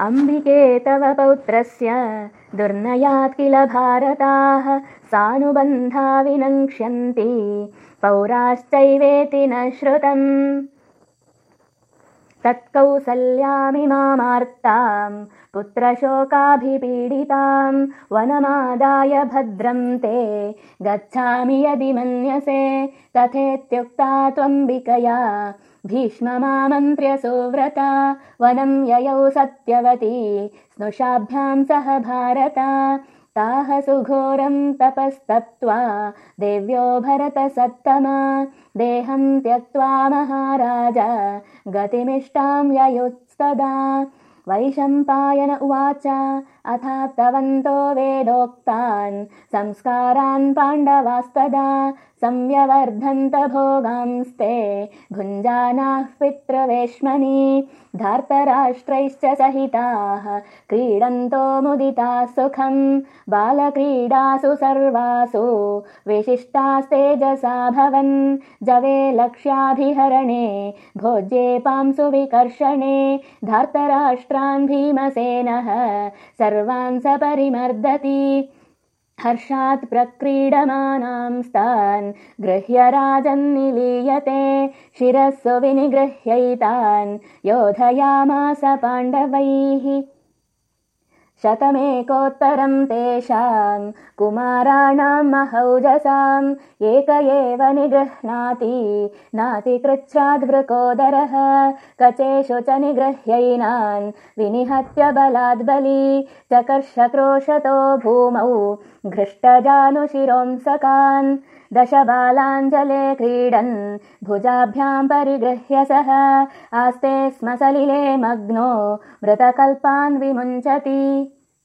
अम्बिके तव पौत्रस्य दुर्नयात् किल भारताः? सानुबन्धा विनङ्क्ष्यन्ति पौराश्चैवेति न श्रुतम् तत्कौसल्यामिमार्ताम् पुत्रशोकाभिपीडितां वनमादाय भद्रं ते गच्छामि यदि मन्यसे तथेत्युक्ता त्वम्बिकया भीष्ममामन्त्र्य सुव्रता वनं ययौ सत्यवती स्नुषाभ्यां सह भारत ताः सुघोरं तपस्तप्त्वा देव्यो भरतसत्तमा। देहं त्यक्त्वा महाराज गतिमिष्टां ययुस्तदा वैशम्पायन उवाच अथाप्तवन्तो वेदोक्तान् संस्कारान् पाण्डवास्तदा संव्यवर्धन्त भोगांस्ते भुञ्जानाः पितृवेश्मनि धार्तराष्ट्रैश्च सहिताः क्रीडन्तो मुदिताः सुखम् बालक्रीडासु सर्वासु विशिष्टास्तेजसा भवन् जवे लक्ष्याभिहरणे भोज्ये पांसु विकर्षणे धार्तराष्ट्रान् भीमसेनः सर्वान् सपरिमर्दति हर्षात् प्रक्रीडमानां स्तान्। गृह्य राजन्निलीयते शिरःसु विनिगृह्यैतान्। योधयामास पाण्डवैः शतमेकोत्तरं तेषां कुमाराणां महौजसाम् एक एव निगृह्णाति नातिकृच्छ्राद्वृकोदरः कचेषु च निगृह्यैनान् विनिहत्य बलाद्बली चकर्षक्रोशतो भूमौ घृष्टजानुशिरोंसकान् दशबालाञ्जले क्रीडन् भुजाभ्यां परिगृह्य सः। आस्ते स्म सलिले मग्नो मृतकल्पान् विमुञ्चति